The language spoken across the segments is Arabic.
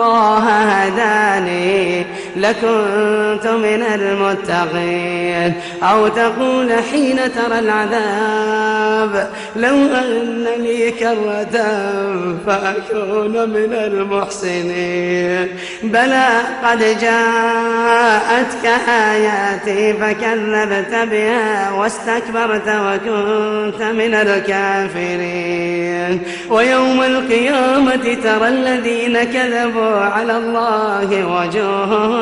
هداني. لكنت من المتقين. أو تقول حين ترى العذاب لو أن لي كرة فأكون من المحسنين. بلى قد جاءتك آياتي فكذبت بها واستكبرت وكنت من الكافرين. ويوم القيامة ترى الذين كذبوا على الله وجوههم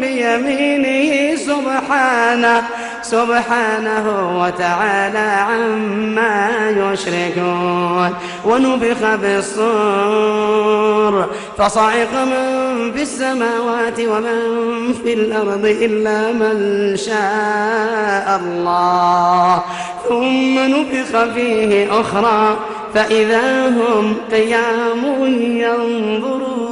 بيمينه سبحانه سبحانه وتعالى عما يشركون. ونبخ بالصور فصعق من في السماوات ومن في الأرض إلا من شاء الله. ثم نفخ فيه أخرى فإذا هم قيام ينظرون.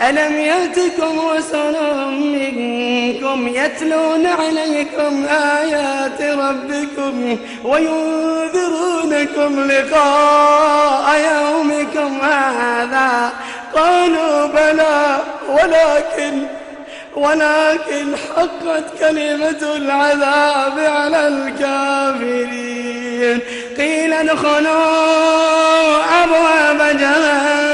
ألم يأتكم رسل منكم يتلون عليكم آيات ربكم وينذرونكم لقاء يومكم هذا؟ قالوا بلى ولكن ولكن حقت كلمة العذاب على الكافرين. قيل ادخلوا أبواب جهنم.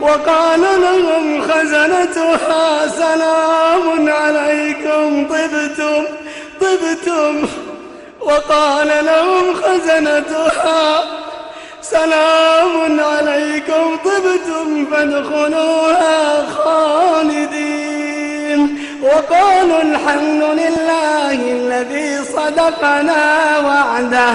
وقال لهم خزنتها سلام عليكم طبتم طبتم. وقال لهم خزنتها سلام عليكم طبتم فادخلوها خالدين. وقالوا الحمد لله الذي صدقنا وعده.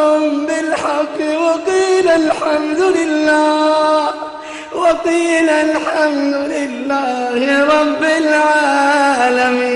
بالحق وقيل الحمد لله. وقيل الحمد لله رب العالمين.